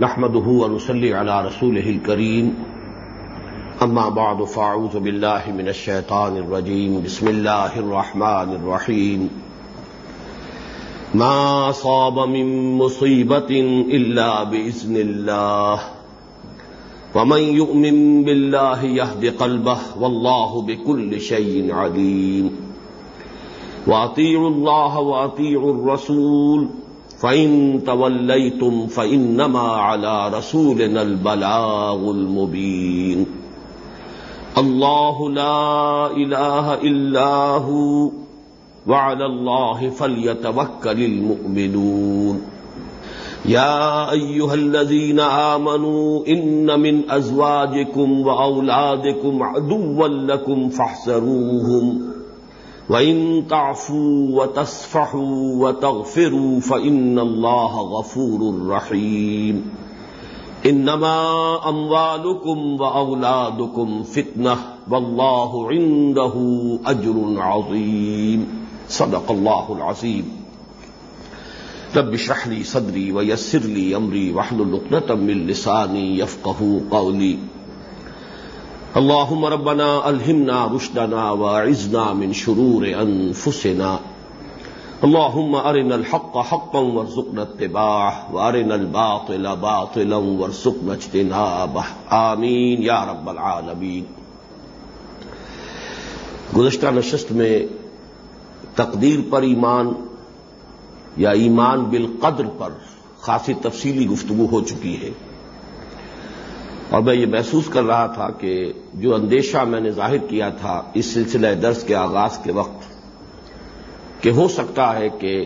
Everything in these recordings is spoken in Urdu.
نحمده ونصلي على رسوله الكريم. أما بعد فاعوذ بالله من الشيطان الرجيم. بسم الله الرحمن الرحيم. ما صاب من مصيبة إلا بإذن الله. ومن يؤمن بالله يهد قلبه، والله بكل شيء عليم. وأطيعوا الله وأطيعوا الرسول. فَإِن تَوَلَّيْتُمْ فَإِنَّمَا عَلَى رَسُولِنَا الْبَلَاغُ الْمُبِينُ اللَّهُ لَا إِلَٰهَ إِلَّا هُوَ وَعَلَى اللَّهِ فَلْيَتَوَكَّلِ الْمُؤْمِنُونَ يَا أَيُّهَا الَّذِينَ آمَنُوا إِنَّ مِنْ أَزْوَاجِكُمْ وَأَوْلَادِكُمْ عَدُوًّا لَكُمْ فَاحْذَرُوهُمْ وَإِن تَعْفُوا وَتَصْفَحُوا وَتَغْفِرُوا فَإِنَّ اللَّهَ غَفُورٌ رَّحِيمٌ. إِنَّمَا أَمْوَالُكُمْ وَأَوْلَادُكُمْ فِتْنَةٌ وَاللَّهُ عِندَهُ أَجْرٌ عَظِيمٌ. صدق الله العظيم. رب اشرح لي صدري ويسر لي أمري واحلل عقدة من لساني يفقهوا قولي. اللهم ربنا الهمنا رشدنا واعذنا من شرور انفسنا اللهم ارنا الحق حقا وارزقنا اتباعه وارنا الباطل باطلا وارزقنا اجتنابه. آمین یا رب العالمین گزشتہ نشست میں تقدیر پر ایمان یا ایمان بالقدر پر خاصی تفصیلی گفتگو ہو چکی ہے۔ اور میں یہ محسوس کر رہا تھا کہ جو اندیشہ میں نے ظاہر کیا تھا اس سلسلہ درس کے آغاز کے وقت کہ ہو سکتا ہے کہ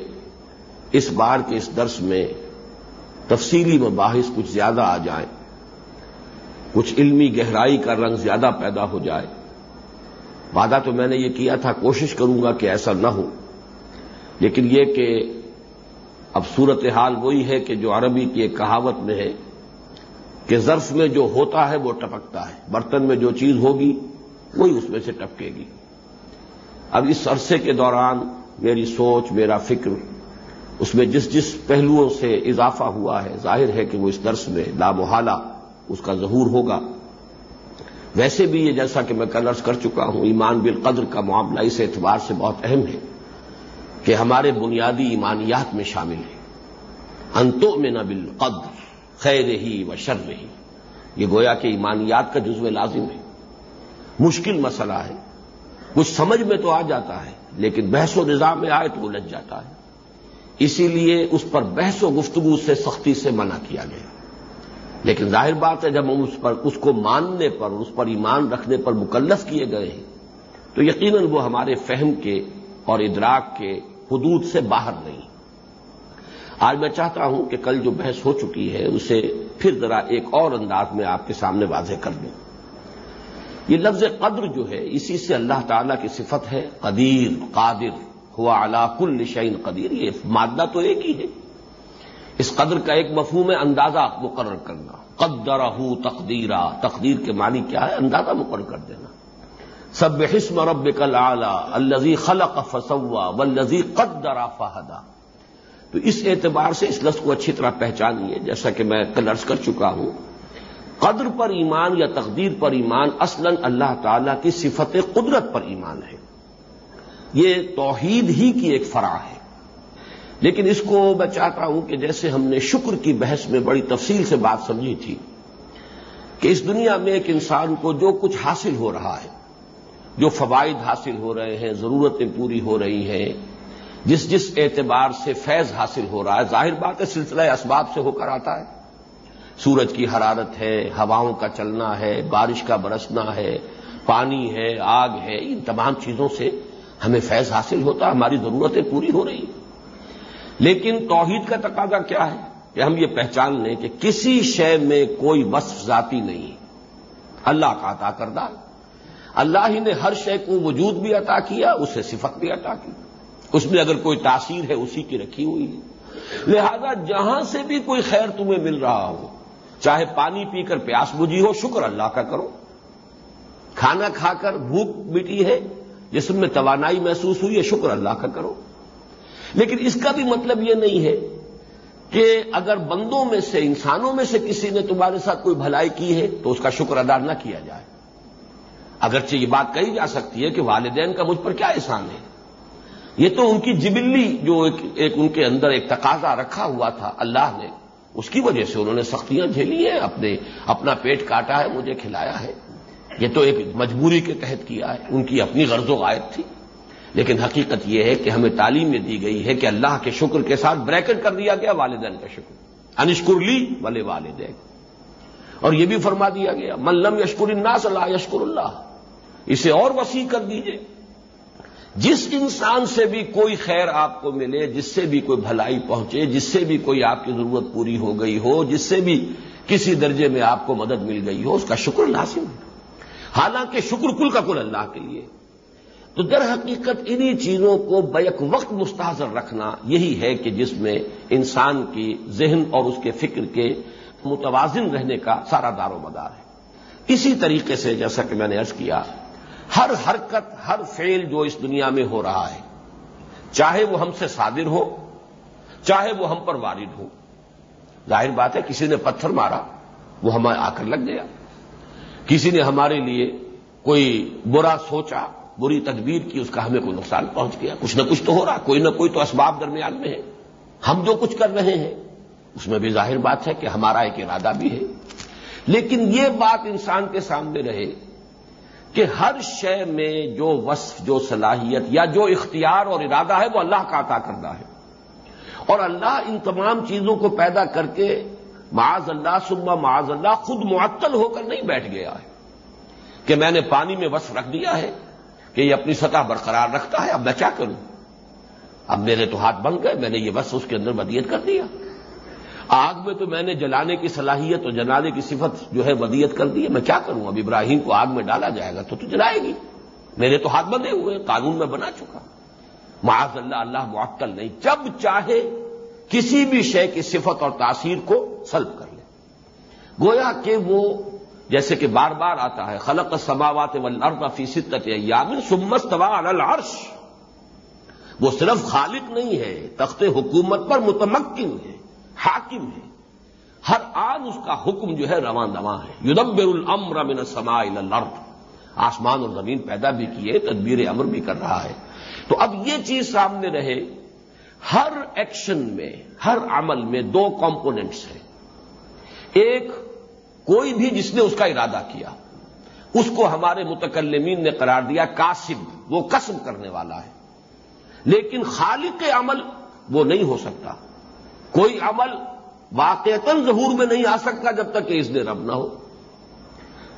اس بار کے اس درس میں تفصیلی مباحث کچھ زیادہ آ جائیں، کچھ علمی گہرائی کا رنگ زیادہ پیدا ہو جائے۔ وعدہ تو میں نے یہ کیا تھا، کوشش کروں گا کہ ایسا نہ ہو۔ لیکن یہ کہ اب صورتحال وہی ہے کہ جو عربی کی ایک کہاوت میں ہے کہ ظرف میں جو ہوتا ہے وہ ٹپکتا ہے، برتن میں جو چیز ہوگی وہی اس میں سے ٹپکے گی۔ اب اس عرصے کے دوران میری سوچ، میرا فکر، اس میں جس جس پہلوؤں سے اضافہ ہوا ہے، ظاہر ہے کہ وہ اس درس میں لامحالہ اس کا ظہور ہوگا۔ ویسے بھی یہ جیسا کہ میں کل عرض کر چکا ہوں، ایمان بالقدر کا معاملہ اس اعتبار سے بہت اہم ہے کہ ہمارے بنیادی ایمانیات میں شامل ہے انتوں میں نہ بالقدر۔ خیر ہی و شر رہی یہ گویا کہ ایمانیات کا جزو لازم ہے۔ مشکل مسئلہ ہے۔ کچھ سمجھ میں تو آ جاتا ہے، لیکن بحث و نظام میں آئے تو الجھ جاتا ہے۔ اسی لیے اس پر بحث و گفتگو سے سختی سے منع کیا گیا۔ لیکن ظاہر بات ہے، جب ہم اس پر، اس کو ماننے پر، اس پر ایمان رکھنے پر مکلف کیے گئے ہیں، تو یقیناً وہ ہمارے فہم کے اور ادراک کے حدود سے باہر نہیں۔ آج میں چاہتا ہوں کہ کل جو بحث ہو چکی ہے، اسے پھر ذرا ایک اور انداز میں آپ کے سامنے واضح کر دوں۔ یہ لفظ قدر جو ہے، اسی سے اللہ تعالی کی صفت ہے، قدیر، قادر، ہوا علا کل شعین قدیر۔ یہ مادہ تو ایک ہی ہے۔ اس قدر کا ایک مفہوم ہے، اندازہ مقرر کرنا۔ قدر ہو تقدیرہ تقدیر کے معنی کیا ہے؟ اندازہ مقرر کر دینا۔ سب حسم رب کل اعلی الزی خلق فسوا و قدر فہدا۔ تو اس اعتبار سے اس لفظ کو اچھی طرح پہچانیے جیسا کہ میں کل عرض کر چکا ہوں۔ قدر پر ایمان یا تقدیر پر ایمان اصلا اللہ تعالی کی صفت قدرت پر ایمان ہے۔ یہ توحید ہی کی ایک فرا ہے۔ لیکن اس کو میں چاہتا ہوں کہ جیسے ہم نے شکر کی بحث میں بڑی تفصیل سے بات سمجھی تھی کہ اس دنیا میں ایک انسان کو جو کچھ حاصل ہو رہا ہے، جو فوائد حاصل ہو رہے ہیں، ضرورتیں پوری ہو رہی ہیں جس جس اعتبار سے فیض حاصل ہو رہا ہے، ظاہر بات ہے، سلسلہ اسباب سے ہو کر آتا ہے۔ سورج کی حرارت ہے، ہواؤں کا چلنا ہے، بارش کا برسنا ہے، پانی ہے، آگ ہے، ان تمام چیزوں سے ہمیں فیض حاصل ہوتا ہے، ہماری ضرورتیں پوری ہو رہی ہیں۔ لیکن توحید کا تقاضا کیا ہے؟ کہ ہم یہ پہچان لیں کہ کسی شے میں کوئی وصف ذاتی نہیں۔ اللہ کا عطا کردہ۔ اللہ ہی نے ہر شے کو وجود بھی عطا کیا، اسے صفت بھی عطا کی۔ اس میں اگر کوئی تاثیر ہے اسی کی رکھی ہوئی ہے۔ لہذا جہاں سے بھی کوئی خیر تمہیں مل رہا ہو، چاہے پانی پی کر پیاس بجھی ہو، شکر اللہ کا کرو۔ کھانا کھا کر بھوک مٹی ہے، جسم میں توانائی محسوس ہوئی ہے، شکر اللہ کا کرو۔ لیکن اس کا بھی مطلب یہ نہیں ہے کہ اگر بندوں میں سے، انسانوں میں سے کسی نے تمہارے ساتھ کوئی بھلائی کی ہے، تو اس کا شکر ادا نہ کیا جائے۔ اگرچہ یہ بات کہی جا سکتی ہے کہ والدین کا مجھ پر کیا احسان ہے۔ یہ تو ان کی جبلی جو ایک ایک ان کے اندر ایک تقاضا رکھا ہوا تھا اللہ نے، اس کی وجہ سے انہوں نے سختیاں جھیلی ہیں، اپنے، اپنا پیٹ کاٹا ہے، مجھے کھلایا ہے۔ یہ تو ایک مجبوری کے تحت کیا ہے، ان کی اپنی غرض و غائب تھی۔ لیکن حقیقت یہ ہے کہ ہمیں تعلیم میں دی گئی ہے کہ اللہ کے شکر کے ساتھ بریکٹ کر دیا گیا والدین کا شکر۔ انشکر لی والے والدین۔ اور یہ بھی فرما دیا گیا ملم یشکر الناس اللہ یشکر اللہ۔ اسے اور وسیع کر دیجیے۔ جس انسان سے بھی کوئی خیر آپ کو ملے، جس سے بھی کوئی بھلائی پہنچے، جس سے بھی کوئی آپ کی ضرورت پوری ہو گئی ہو، جس سے بھی کسی درجے میں آپ کو مدد مل گئی ہو، اس کا شکر لازم ہے۔ حالانکہ شکر کل کا کل اللہ کے لیے۔ تو در حقیقت انہی چیزوں کو بیک وقت مستحضر رکھنا یہی ہے کہ جس میں انسان کی ذہن اور اس کے فکر کے متوازن رہنے کا سارا دار و مدار ہے۔ اسی طریقے سے جیسا کہ میں نے ارض کیا ہر حرکت، ہر فیل جو اس دنیا میں ہو رہا ہے، چاہے وہ ہم سے صادر ہو، چاہے وہ ہم پر وارد ہو۔ ظاہر بات ہے، کسی نے پتھر مارا، وہ ہمیں آ کر لگ گیا۔ کسی نے ہمارے لیے کوئی برا سوچا، بری تدبیر کی، اس کا ہمیں کوئی نقصان پہنچ گیا۔ کچھ نہ کچھ تو ہو رہا، کوئی نہ کوئی تو اسباب درمیان میں ہے۔ ہم جو کچھ کر رہے ہیں، اس میں بھی ظاہر بات ہے کہ ہمارا ایک ارادہ بھی ہے۔ لیکن یہ بات انسان کے سامنے رہے کہ ہر شے میں جو وصف، جو صلاحیت یا جو اختیار اور ارادہ ہے، وہ اللہ کا عطا کردہ ہے۔ اور اللہ ان تمام چیزوں کو پیدا کر کے معاذ اللہ صبح معاذ اللہ خود معطل ہو کر نہیں بیٹھ گیا ہے۔ کہ میں نے پانی میں وصف رکھ دیا ہے کہ یہ اپنی سطح برقرار رکھتا ہے، اب میں کیا کروں؟ اب میرے تو ہاتھ بن گئے، میں نے یہ وصف اس کے اندر ودیت کر دیا۔ آگ میں تو میں نے جلانے کی صلاحیت اور جلانے کی صفت جو ہے ودیت کر دی ہے، میں کیا کروں؟ اب ابراہیم کو آگ میں ڈالا جائے گا تو تو جلائے گی۔ میرے تو ہاتھ بندے ہوئے قانون میں بنا چکا۔ معاذ اللہ اللہ معطل نہیں۔ جب چاہے کسی بھی شے کی صفت اور تاثیر کو سلب کر لے۔ گویا کہ وہ جیسے کہ بار بار آتا ہے، خلق سماوات والارض فی ستت ایام ثم استوى على العرش۔ وہ صرف خالق نہیں ہے، تخت حکومت پر متمکن ہے۔ حاکم ہے۔ ہر آن اس کا حکم جو ہے رواں دواں ہے۔ یدبر الامر من السماء الى الارض۔ آسمان اور زمین پیدا بھی کیے، تدبیر امر بھی کر رہا ہے۔ تو اب یہ چیز سامنے رہے، ہر ایکشن میں، ہر عمل میں دو کمپوننٹس ہیں۔ ایک، کوئی بھی جس نے اس کا ارادہ کیا، اس کو ہمارے متکلمین نے قرار دیا کاسب وہ قسم کرنے والا ہے۔ لیکن خالق عمل وہ نہیں ہو سکتا۔ کوئی عمل واقعتا ظہور میں نہیں آ سکتا جب تک کہ اس نے رب نہ ہو۔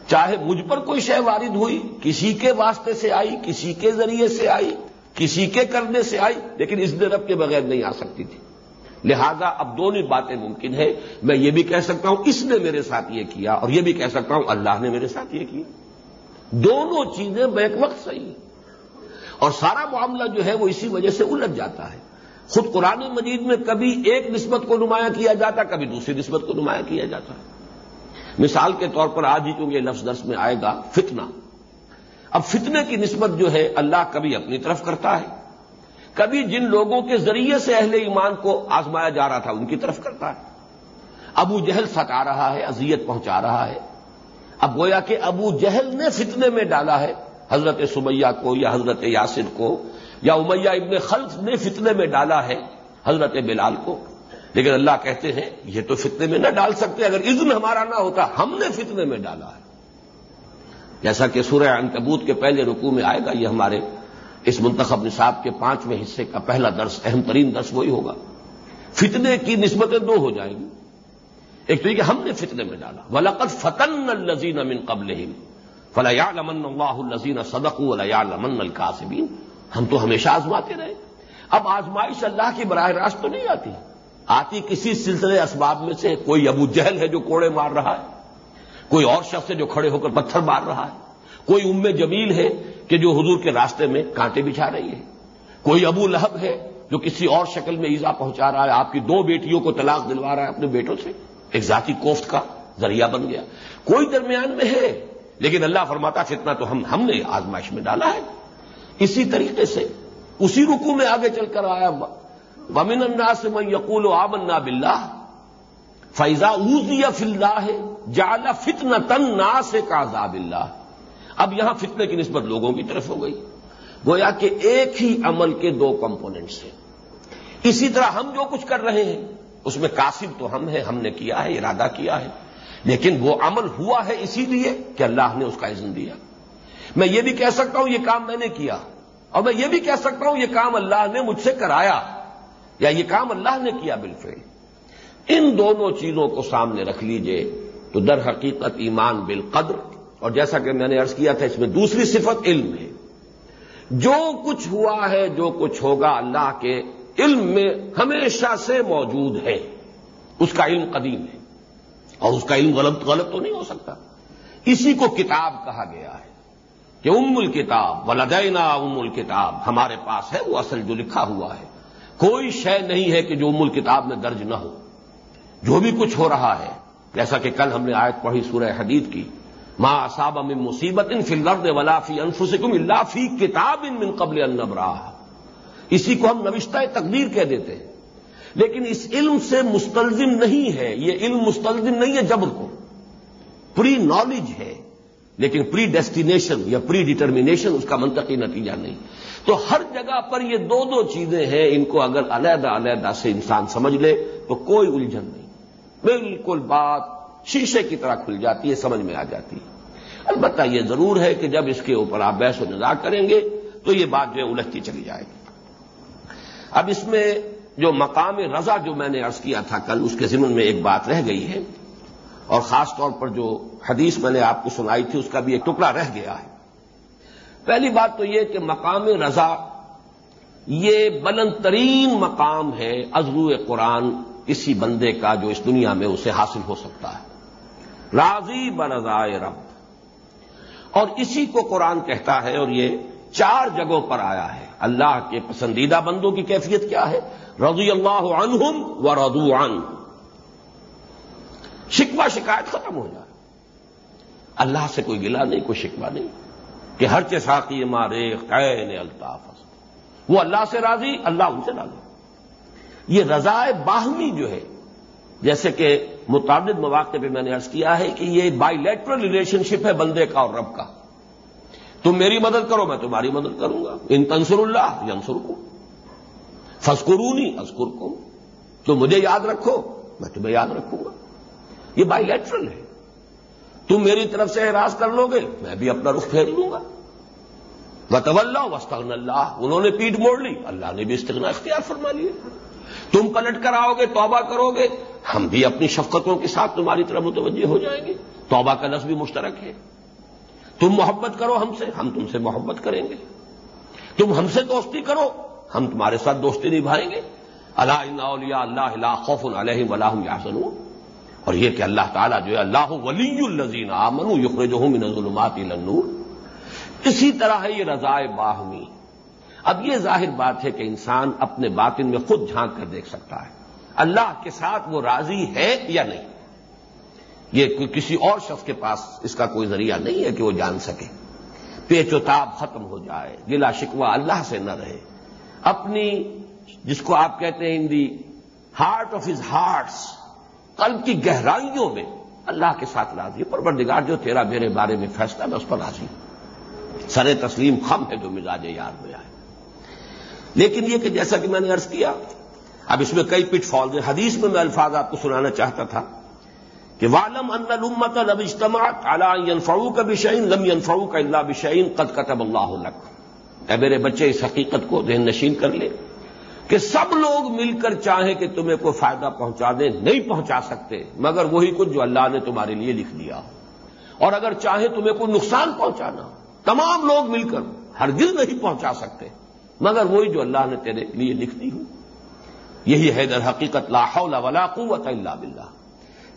چاہے مجھ پر کوئی شے وارد ہوئی، کسی کے واسطے سے آئی، کسی کے ذریعے سے آئی، کسی کے کرنے سے آئی، لیکن اس نے رب کے بغیر نہیں آ سکتی تھی۔ لہذا اب دونوں باتیں ممکن ہے میں یہ بھی کہہ سکتا ہوں، اس نے میرے ساتھ یہ کیا، اور یہ بھی کہہ سکتا ہوں، اللہ نے میرے ساتھ یہ کیا۔ دونوں چیزیں بیک وقت صحیح اور سارا معاملہ جو ہے وہ اسی وجہ سے الجھ جاتا ہے۔ خود قرآن مجید میں کبھی ایک نسبت کو نمایاں کیا جاتا، کبھی دوسری نسبت کو نمایاں کیا جاتا۔ ہے مثال کے طور پر آج ہی چونکہ یہ لفظ درس میں آئے گا، فتنہ۔ اب فتنے کی نسبت جو ہے، اللہ کبھی اپنی طرف کرتا ہے۔ کبھی جن لوگوں کے ذریعے سے اہل ایمان کو آزمایا جا رہا تھا، ان کی طرف کرتا ہے۔ ابو جہل ستا رہا ہے، اذیت پہنچا رہا ہے۔ اب گویا کہ ابو جہل نے فتنے میں ڈالا ہے، حضرت سمیہ کو یا حضرت یاسر کو۔ یا امیہ ابن خلف نے فتنے میں ڈالا ہے حضرت بلال کو۔ لیکن اللہ کہتے ہیں، یہ تو فتنے میں نہ ڈال سکتے، اگر اذن ہمارا نہ ہوتا، ہم نے فتنے میں ڈالا ہے۔ جیسا کہ سورہ انکبوت کے پہلے رکوع میں آئے گا، یہ ہمارے اس منتخب نصاب کے پانچویں حصے کا پہلا درس، اہم ترین درس وہی ہوگا۔ فتنے کی نسبتیں دو ہو جائیں گی۔ ایک تو یہ کہ ہم نے فتنے میں ڈالا۔ ولقت فتن الزین امن قبل فلا لمن اللہ الزین صدق ولا لمن القاسبین ہم تو ہمیشہ آزماتے رہے۔ اب آزمائش اللہ کی براہ راست تو نہیں آتی۔ آتی کسی سلسلے اسباب میں سے کوئی ابو جہل ہے جو کوڑے مار رہا ہے، کوئی اور شخص ہے جو کھڑے ہو کر پتھر مار رہا ہے۔ کوئی ام جمیل ہے کہ جو حضور کے راستے میں کانٹے بچھا رہی ہے۔ کوئی ابو لہب ہے جو کسی اور شکل میں ایزا پہنچا رہا ہے۔ آپ کی دو بیٹیوں کو طلاق دلوا رہا ہے اپنے بیٹوں سے۔ ایک ذاتی کوفت کا ذریعہ بن گیا۔ کوئی درمیان میں ہے، لیکن اللہ فرماتا فتنا تو ہم ہم نے آزمائش میں ڈالا ہے۔ اسی طریقے سے اسی رکو میں آگے چل کر آیا ومن اللہ سے میں یقول و آمنا بلّہ فیضا اوزی فلّہ جالا فتن تن نا سے کازاب اللہ اب یہاں فتنے کی نسبت لوگوں کی طرف ہو گئی۔ گویا کہ ایک ہی عمل کے دو کمپوننٹس ہیں۔ اسی طرح ہم جو کچھ کر رہے ہیں، اس میں کاسب تو ہم ہیں، ہم نے کیا ہے، ارادہ کیا ہے۔ لیکن وہ عمل ہوا ہے اسی لیے کہ اللہ نے اس کا عزم دیا۔ میں یہ بھی کہہ سکتا ہوں، یہ کام میں نے کیا۔ اور میں یہ بھی کہہ سکتا ہوں یہ کام اللہ نے مجھ سے کرایا یا یہ کام اللہ نے کیا بالفعل۔ ان دونوں چیزوں کو سامنے رکھ لیجیے تو در حقیقت ایمان بالقدر، اور جیسا کہ میں نے ارض کیا تھا اس میں دوسری صفت علم ہے۔ جو کچھ ہوا ہے، جو کچھ ہوگا اللہ کے علم میں ہمیشہ سے موجود ہے۔ اس کا علم قدیم ہے، اور اس کا علم غلط غلط تو نہیں ہو سکتا۔ اسی کو کتاب کہا گیا ہے۔ کہ ام الکتاب، ولدینا ام الکتاب، ہمارے پاس ہے، وہ اصل جو لکھا ہوا ہے۔ کوئی شے نہیں ہے کہ جو ام الکتاب میں درج نہ ہو۔ جو بھی کچھ ہو رہا ہے، جیسا کہ کل ہم نے آیت پڑھی سورہ حدید کی ماں اصاب من مصیبت ان فلرد ولافی انفسکم اللہ فی کتاب ان من قبل النبرا اسی کو ہم نوشتہ تقدیر کہہ دیتے ہیں۔ لیکن اس علم سے مستلزم نہیں ہے، یہ علم مستلزم نہیں ہے جبر کو۔ پری نالج ہے۔ لیکن پری ڈیسٹینیشن یا پری ڈیٹرمنیشن اس کا منطقی نتیجہ نہیں۔ تو ہر جگہ پر یہ دو دو چیزیں ہیں، ان کو اگر علیحدہ علیحدہ سے انسان سمجھ لے تو کوئی الجھن نہیں۔ بالکل بات شیشے کی طرح کھل جاتی ہے، سمجھ میں آ جاتی ہے۔ البتہ یہ ضرور ہے کہ جب اس کے اوپر آپ بحث و نظار کریں گے تو یہ بات جو ہے الجھتی چلی جائے گی۔ اب اس میں جو مقام رضا جو میں نے ارض کیا تھا کل، اس کے ضمن میں ایک بات رہ گئی ہے۔ اور خاص طور پر جو حدیث میں نے آپ کو سنائی تھی، اس کا بھی ایک ٹکڑا رہ گیا ہے۔ پہلی بات تو یہ کہ مقام رضا، یہ بلند ترین مقام ہے ازرو قرآن کسی بندے کا جو اس دنیا میں اسے حاصل ہو سکتا ہے۔ راضی برضائے رب۔ اور اسی کو قرآن کہتا ہے اور یہ چار جگہوں پر آیا ہے۔ اللہ کے پسندیدہ بندوں کی کیفیت کیا ہے؟ رضی اللہ عنہم و ردو عن شکوہ شکایت ختم ہو جائے۔ اللہ سے کوئی گلا نہیں، کوئی شکوہ نہیں کہ ہر چساقی مارے قین الطاف وہ اللہ سے راضی، اللہ ان سے راضی۔ یہ رضائے باہمی جو ہے، جیسے کہ متعدد مواقع پہ میں نے ارض کیا ہے کہ یہ بائی لیٹرل ریلیشن شپ ہے بندے کا اور رب کا۔ تم میری مدد کرو، میں تمہاری مدد کروں گا۔ ان تنسر اللہ ینسر کو فسکرونی ازکر کو تو مجھے یاد رکھو، میں تمہیں یاد رکھوں گا۔ یہ بائی لیٹرل ہے۔ تم میری طرف سے اعراض کر لو گے، میں بھی اپنا رخ پھیر لوں گا۔ بطول وسطن اللہ انہوں نے پیٹ موڑ لی۔ اللہ نے بھی استغنا اختیار فرما لیے۔ تم پلٹ کر آؤ گے، توبہ کرو گے۔ ہم بھی اپنی شفقتوں کے ساتھ تمہاری طرف متوجہ ہو جائیں گے۔ توبہ کا لفظ بھی مشترک ہے۔ تم محبت کرو ہم سے، ہم تم سے محبت کریں گے۔ تم ہم سے دوستی کرو، ہم تمہارے ساتھ دوستی نبھائیں گے۔ اللہ اللہ اللہ خوف علیہ ولاح یاسن اور یہ کہ اللہ تعالیٰ جو ہے، اللہ ولی الزین آمن یقر جو ہوں ظلمات لنور اسی طرح ہے یہ رضائے باہمی۔ اب یہ ظاہر بات ہے کہ انسان اپنے باطن میں خود جھانک کر دیکھ سکتا ہے۔ اللہ کے ساتھ وہ راضی ہے یا نہیں؟ یہ کسی اور شخص کے پاس اس کا کوئی ذریعہ نہیں ہے کہ وہ جان سکے۔ پیچ و تاب ختم ہو جائے، گلا شکوہ اللہ سے نہ رہے۔ اپنی جس کو آپ کہتے ہیں، in the heart of his hearts. قلب کی گہرائیوں میں اللہ کے ساتھ راضی پروردگار جو تیرا میرے بارے میں فیصلہ میں اس پر راضی سر تسلیم خم ہے جو مزاج یاد میں آئے لیکن یہ کہ جیسا کہ میں نے عرض کیا، اب اس میں کئی پٹ فال ہیں۔ حدیث میں میں الفاظ آپ کو سنانا چاہتا تھا کہ والم ان الامت لب اجتماع اعلی ينفعوا کا بشعین لم ينفعوا کا اللہ بشعین قد كتب اللہ لك۔ اے میرے بچے، اس حقیقت کو ذہن نشین کر لے۔ کہ سب لوگ مل کر چاہیں کہ تمہیں کوئی فائدہ پہنچا دیں نہیں پہنچا سکتے، مگر وہی کچھ جو اللہ نے تمہارے لیے لکھ دیا۔ اور اگر چاہیں تمہیں کوئی نقصان پہنچانا، تمام لوگ مل کر ہر دل نہیں پہنچا سکتے، مگر وہی جو اللہ نے تیرے لیے لکھ دی ہو یہی ہے در حقیقت لا حول ولا قوت الا باللہ۔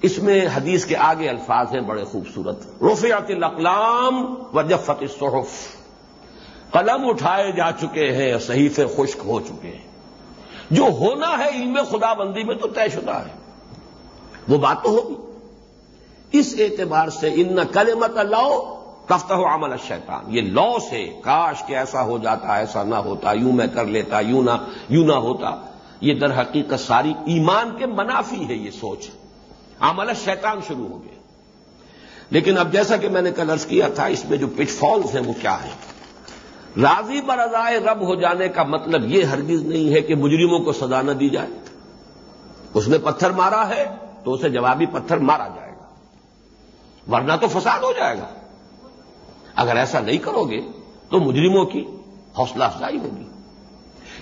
اس میں حدیث کے آگے الفاظ ہیں بڑے خوبصورت۔ رفعت الاقلام و جفت الصحف۔ قلم اٹھائے جا چکے ہیں، صحیفے خشک ہو چکے ہیں۔ جو ہونا ہے علم خدا بندی میں تو طے شدہ ہے۔ وہ بات تو ہوگی۔ اس اعتبار سے ان کل مت لاؤ کفتہ عمل شیطان یہ لو سے کاش کہ ایسا ہو جاتا، ایسا نہ ہوتا، یوں میں کر لیتا، یوں نہ یوں نہ ہوتا۔ یہ در حقیقت ساری ایمان کے منافی ہے یہ سوچ۔ عمل شیطان شروع ہو گیا۔ لیکن اب جیسا کہ میں نے کل کیا تھا، اس میں جو پچ فالز ہیں وہ کیا ہیں؟ راضی برضائے رب ہو جانے کا مطلب یہ ہرگز نہیں ہے کہ مجرموں کو سزا نہ دی جائے۔ اس نے پتھر مارا ہے تو اسے جوابی پتھر مارا جائے گا۔ ورنہ تو فساد ہو جائے گا۔ اگر ایسا نہیں کرو گے تو مجرموں کی حوصلہ افزائی ہوگی۔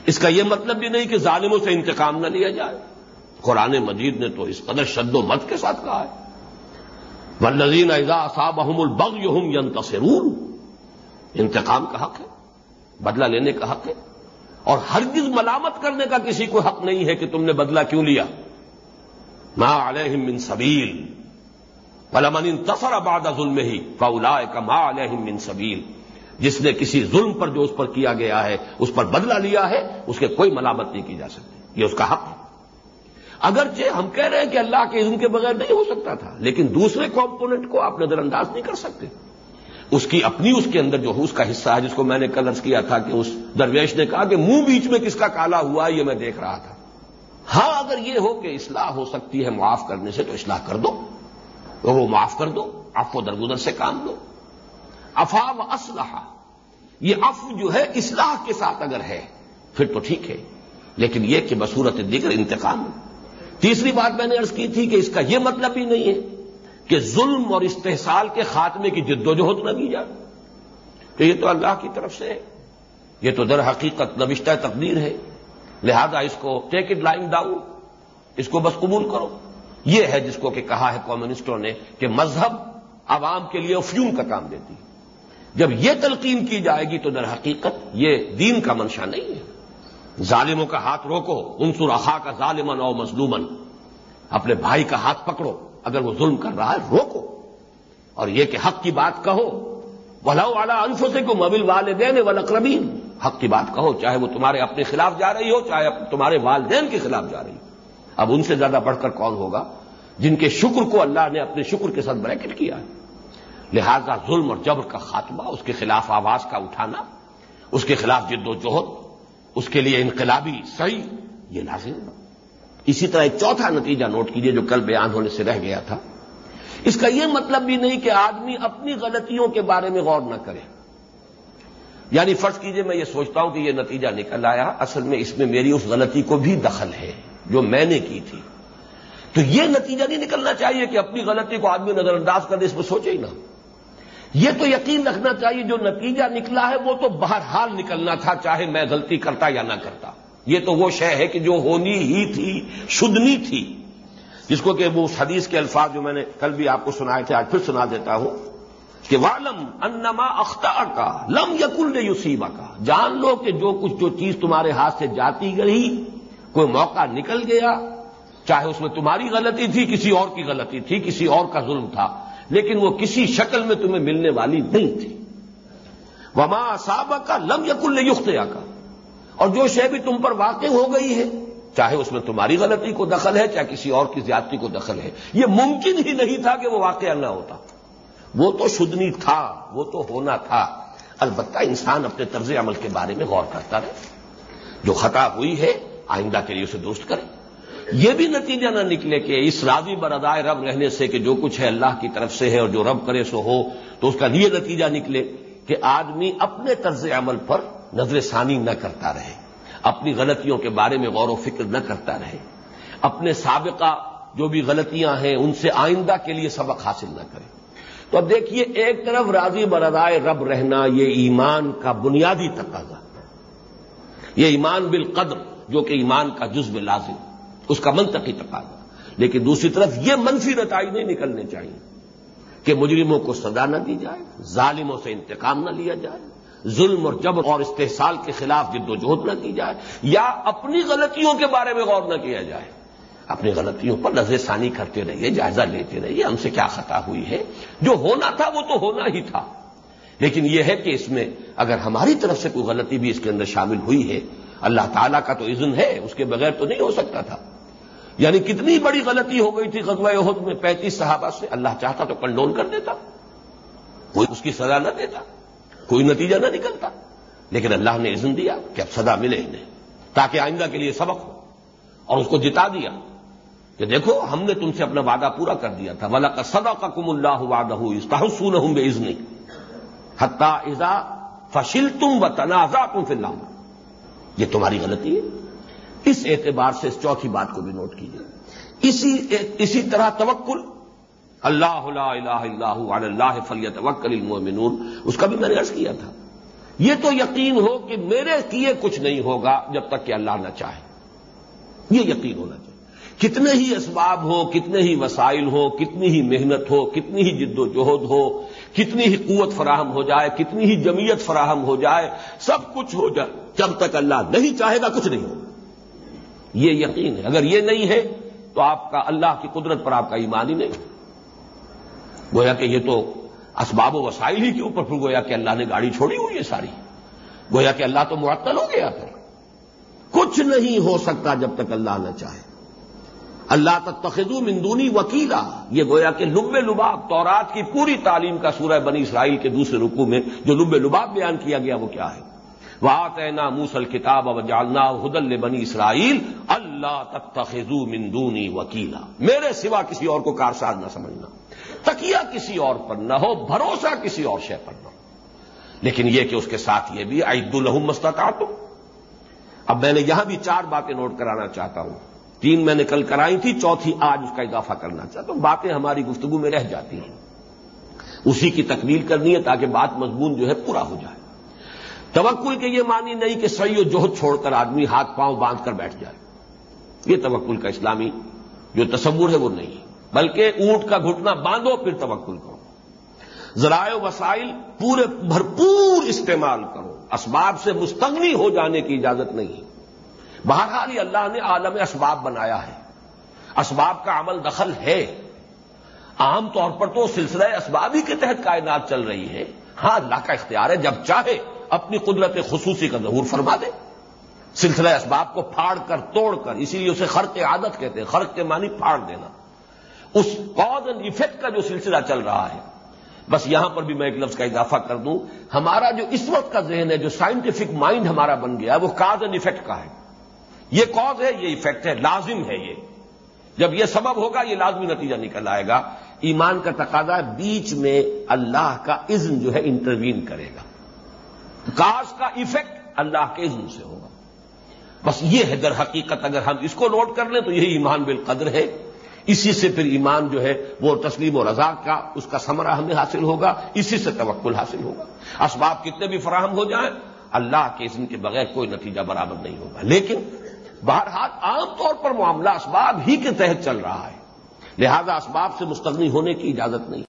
اس کا یہ مطلب بھی نہیں کہ ظالموں سے انتقام نہ لیا جائے۔ قرآن مجید نے تو اس قدر شد و مت کے ساتھ کہا ہے۔ ولزین اعزا صاحب احم البغ یوم انتقام کا حق ہے۔ بدلہ لینے کا حق ہے اور ہرگز ملامت کرنے کا کسی کو حق نہیں ہے کہ تم نے بدلہ کیوں لیا۔ ما علیہم من سبیل۔ ولمن تصر بعد ظلم ہی فولا کا ما علیہم من سبیل۔ جس نے کسی ظلم پر جو اس پر کیا گیا ہے، اس پر بدلہ لیا ہے، اس کے کوئی ملامت نہیں کی جا سکتی۔ یہ اس کا حق ہے۔ اگرچہ ہم کہہ رہے ہیں کہ اللہ کے عزم کے بغیر نہیں ہو سکتا تھا، لیکن دوسرے کمپوننٹ کو آپ نظر انداز نہیں کر سکتے۔ اس کی اپنی اس کے اندر جو اس کا حصہ ہے، جس کو میں نے کلرس کیا تھا کہ اس درویش نے کہا کہ منہ بیچ میں کس کا کالا ہوا یہ میں دیکھ رہا تھا۔ ہاں اگر یہ ہو کہ اصلاح ہو سکتی ہے معاف کرنے سے، تو اصلاح کر دو۔ وہ معاف کر دو آپ کو درگزر سے کام دو۔ افا و اسلحہ یہ اف جو ہے، اصلاح کے ساتھ اگر ہے، پھر تو ٹھیک ہے۔ لیکن یہ کہ بصورت دیگر انتقام۔ تیسری بات میں نے ارض کی تھی کہ اس کا یہ مطلب بھی نہیں ہے۔ کہ ظلم اور استحصال کے خاتمے کی جد و جہد نہ کی جائے۔ تو یہ تو اللہ کی طرف سے ہے۔ یہ تو در حقیقت نوشتہ تقدیر ہے۔ لہذا اس کو ٹیک اٹ لائن ڈاؤن اس کو بس قبول کرو۔ یہ ہے جس کو کہ کہا ہے کمیونسٹوں نے کہ مذہب عوام کے لیے افیون کا کام دیتی جب یہ تلقین کی جائے گی تو در حقیقت یہ دین کا منشا نہیں ہے۔ ظالموں کا ہاتھ روکو، انصر اخا کا ظالمن او مظلومن اپنے بھائی کا ہاتھ پکڑو۔ اگر وہ ظلم کر رہا ہے، روکو۔ اور یہ کہ حق کی بات کہو۔ بلاؤ والا انفوں سے کو مبل والدین ولقربین حق کی بات کہو، چاہے وہ تمہارے اپنے خلاف جا رہی ہو، چاہے تمہارے والدین کے خلاف جا رہی ہو۔ اب ان سے زیادہ بڑھ کر کون ہوگا؟ جن کے شکر کو اللہ نے اپنے شکر کے ساتھ بریکٹ کیا ہے۔ لہذا ظلم اور جبر کا خاتمہ، اس کے خلاف آواز کا اٹھانا، اس کے خلاف جد و جہد، اس کے لیے انقلابی صحیح یہ لازم اسی طرح ایک چوتھا نتیجہ نوٹ کیجیے جو کل بیان ہونے سے رہ گیا تھا۔ اس کا یہ مطلب بھی نہیں کہ آدمی اپنی غلطیوں کے بارے میں غور نہ کرے۔ یعنی فرض کیجیے میں یہ سوچتا ہوں کہ یہ نتیجہ نکل آیا، اصل میں اس میں میری اس غلطی کو بھی دخل ہے جو میں نے کی تھی۔ تو یہ نتیجہ نہیں نکلنا چاہیے کہ اپنی غلطی کو آدمی نظر انداز کر دے، اس میں سوچے ہی نہ۔ یہ تو یقین رکھنا چاہیے جو نتیجہ نکلا ہے وہ تو بہرحال نکلنا تھا، چاہے میں غلطی کرتا یا نہ کرتا۔ یہ تو وہ شے ہے کہ جو ہونی ہی تھی، شدنی تھی۔ جس کو کہ وہ اس حدیث کے الفاظ جو میں نے کل بھی آپ کو سنائے تھے، آج پھر سنا دیتا ہوں کہ والم انما اختار کا لم یقل یوسیبا کا جان لو کہ جو کچھ جو چیز تمہارے ہاتھ سے جاتی گئی، کوئی موقع نکل گیا، چاہے اس میں تمہاری غلطی تھی، کسی اور کی غلطی تھی، کسی اور کا ظلم تھا، لیکن وہ کسی شکل میں تمہیں ملنے والی نہیں تھی۔ وما صابہ کا لم یقل یختیا کا اور جو شے بھی تم پر واقع ہو گئی ہے، چاہے اس میں تمہاری غلطی کو دخل ہے، چاہے کسی اور کی زیادتی کو دخل ہے، یہ ممکن ہی نہیں تھا کہ وہ واقعہ نہ ہوتا۔ وہ تو شدنی تھا، وہ تو ہونا تھا۔ البتہ انسان اپنے طرز عمل کے بارے میں غور کرتا رہے۔ جو خطا ہوئی ہے، آئندہ کے لیے اسے درست کرے۔ یہ بھی نتیجہ نہ نکلے کہ اس راضی برادائے رب رہنے سے کہ جو کچھ ہے اللہ کی طرف سے ہے اور جو رب کرے سو ہو، تو اس کا یہ نتیجہ نکلے کہ آدمی اپنے طرز عمل پر نظر ثانی نہ کرتا رہے، اپنی غلطیوں کے بارے میں غور و فکر نہ کرتا رہے۔ اپنے سابقہ جو بھی غلطیاں ہیں، ان سے آئندہ کے لیے سبق حاصل نہ کرے۔ تو اب دیکھیے، ایک طرف راضی برادائے رب رہنا، یہ ایمان کا بنیادی تقاضا۔ یہ ایمان بالقدر، جو کہ ایمان کا جزب لازم، اس کا منطقی تقاضا۔ لیکن دوسری طرف یہ منفی نتائج نہیں نکلنے چاہیے کہ مجرموں کو سزا نہ دی جائے، ظالموں سے انتقام نہ لیا جائے۔ ظلم اور جبر اور استحصال کے خلاف جد و جہد نہ کی جائے، یا اپنی غلطیوں کے بارے میں غور نہ کیا جائے۔ اپنی غلطیوں پر نظر ثانی کرتے رہیے، جائزہ لیتے رہیے، ہم سے کیا خطا ہوئی ہے؟ جو ہونا تھا وہ تو ہونا ہی تھا۔ لیکن یہ ہے کہ اس میں اگر ہماری طرف سے کوئی غلطی بھی اس کے اندر شامل ہوئی ہے، اللہ تعالیٰ کا تو اذن ہے، اس کے بغیر تو نہیں ہو سکتا تھا۔ یعنی کتنی بڑی غلطی ہو گئی تھی غزوہ عہد میں، پینتیس صحابہ سے، اللہ چاہتا تو کنڈول کر دیتا، کوئی اس کی سزا نہ دیتا۔ کوئی نتیجہ نہ نکلتا۔ لیکن اللہ نے اذن دیا کہ اب سزا ملے انہیں، تاکہ آئندہ کے لیے سبق ہو۔ اور اس کو جتا دیا کہ دیکھو، ہم نے تم سے اپنا وعدہ پورا کر دیا تھا۔ ولا کا سدا کا کم اللہ وعدہ استحسون ہوں بے ازنی حتہ ازا فشل تم و تنازع تم فی یہ تمہاری غلطی ہے۔ اس اعتبار سے اس چوتھی بات کو بھی نوٹ کیجیے اسی اسی طرح توکل۔ اللہ لا الہ الا ہوا اللہ فلیت وکل المؤمنون۔ اس کا بھی میں نے عرض کیا تھا۔ یہ تو یقین ہو کہ میرے کیے کچھ نہیں ہوگا جب تک کہ اللہ نہ چاہے۔ یہ یقین ہونا چاہیے۔ کتنے ہی اسباب ہو، کتنے ہی وسائل ہو، کتنی ہی محنت ہو، کتنی ہی جد و جہد ہو، کتنی ہی قوت فراہم ہو جائے، کتنی ہی جمیت فراہم ہو جائے، سب کچھ ہو جائے۔ جب تک اللہ نہیں چاہے گا کچھ نہیں ہوگا۔ یہ یقین ہے۔ اگر یہ نہیں ہے تو آپ کا اللہ کی قدرت پر آپ کا ایمان ہی نہیں۔ گویا کہ یہ تو اسباب و وسائل ہی کے اوپر پھر گویا کہ اللہ نے گاڑی چھوڑی ہوئی ہے ساری۔ گویا کہ اللہ تو معطل ہو گیا پھر۔ کچھ نہیں ہو سکتا جب تک اللہ نہ چاہے۔ اللہ تک تخدو مندونی وکیلا۔ یہ گویا کہ لب لباب تورات کی پوری تعلیم کا سورہ بنی اسرائیل کے دوسرے رکو میں جو لب لباب بیان کیا گیا وہ کیا ہے؟ واطنا موسل کتاب اب جالنا حدل بنی اسرائیل اللہ تک تخذو مندونی وکیلا میرے سوا کسی اور کو کارساز نہ سمجھنا۔ تکیا کسی اور پر نہ ہو، بھروسہ کسی اور شے پر نہ ہو۔ لیکن یہ کہ اس کے ساتھ یہ بھی عید الحم مستقات اب میں نے یہاں بھی چار باتیں نوٹ کرانا چاہتا ہوں۔ تین میں نے کل کرائی تھی، چوتھی آج اس کا اضافہ کرنا چاہتا ہوں۔ باتیں ہماری گفتگو میں رہ جاتی ہیں۔ اسی کی تکمیل کرنی ہے تاکہ بات مضمون جو ہے پورا ہو جائے۔ توکل کے یہ معنی نہیں کہ سی و جوہد چھوڑ کر آدمی ہاتھ پاؤں باندھ کر بیٹھ جائے۔ یہ توکل کا اسلامی جو تصور ہے وہ نہیں ہے۔ بلکہ اونٹ کا گھٹنا باندھو پھر توکل کرو۔ ذرائع وسائل پورے بھرپور استعمال کرو۔ اسباب سے مستغنی ہو جانے کی اجازت نہیں۔ ہے بہرحال اللہ نے عالم اسباب بنایا ہے۔ اسباب کا عمل دخل ہے۔ عام طور پر تو سلسلہ اسباب ہی کے تحت کائنات چل رہی ہے۔ ہاں اللہ کا اختیار ہے، جب چاہے اپنی قدرت خصوصی کا ظہور فرما دے۔ سلسلہ اسباب کو پھاڑ کر توڑ کر، اسی لیے اسے خرق عادت کہتے ہیں، خرق کے معنی پھاڑ دینا۔ اس کاز اینڈ افیکٹ کا جو سلسلہ چل رہا ہے۔ بس یہاں پر بھی میں ایک لفظ کا اضافہ کر دوں۔ ہمارا جو اس وقت کا ذہن ہے، جو سائنٹیفک مائنڈ ہمارا بن گیا، وہ کاز اینڈ افیکٹ کا ہے۔ یہ کاز ہے، یہ افیکٹ ہے، لازم ہے یہ۔ جب یہ سبب ہوگا، یہ لازمی نتیجہ نکل آئے گا۔ ایمان کا تقاضا بیچ میں اللہ کا اذن جو ہے انٹروین کرے گا۔ کاز کا افیکٹ اللہ کے اذن سے ہوگا۔ بس یہ ہے، در حقیقت اگر ہم اس کو نوٹ کر لیں تو یہی ایمان بالقدر ہے۔ اسی سے پھر ایمان جو ہے وہ تسلیم و رضا کا اس کا سمرہ ہمیں حاصل ہوگا، اسی سے توکل حاصل ہوگا۔ اسباب کتنے بھی فراہم ہو جائیں، اللہ کے اسم کے بغیر کوئی نتیجہ برابر نہیں ہوگا۔ لیکن بہرحال عام طور پر معاملہ اسباب ہی کے تحت چل رہا ہے۔ لہذا اسباب سے مستغنی ہونے کی اجازت نہیں۔